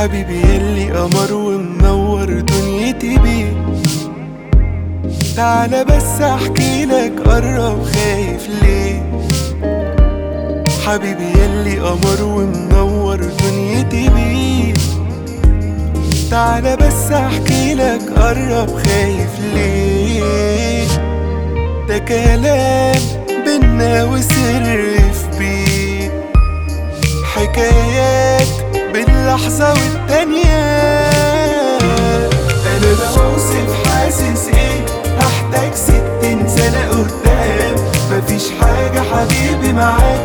حبيبي يلي قمر ومنور دنيتي بيه تعالى بس أحكي لك قرب خايف ليه. حبيبي يلي قمر ومنور دنيتي بيه تعالى بس أحكي لك قرب خايف ليه. ده كلام باللحظة والتانية أنا بوصف حاسس إيه؟ هحتاج ستين سنة قدام. مفيش حاجة حبيبي معاك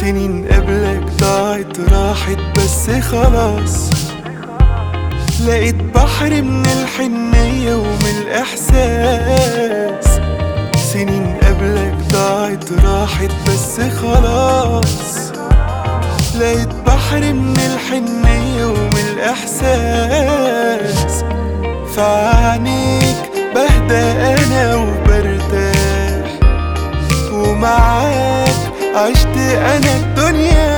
سنين قبلك ضاعت راحت بس خلاص. لقيت بحر من الحنية ومن الإحساس. سنين قبلك ضاعت راحت بس خلاص. لقيت بحر من الحنية ومن الإحساس. فعنيك بهدى أنا وبرتاح. ومعاك عشت أنا الدنيا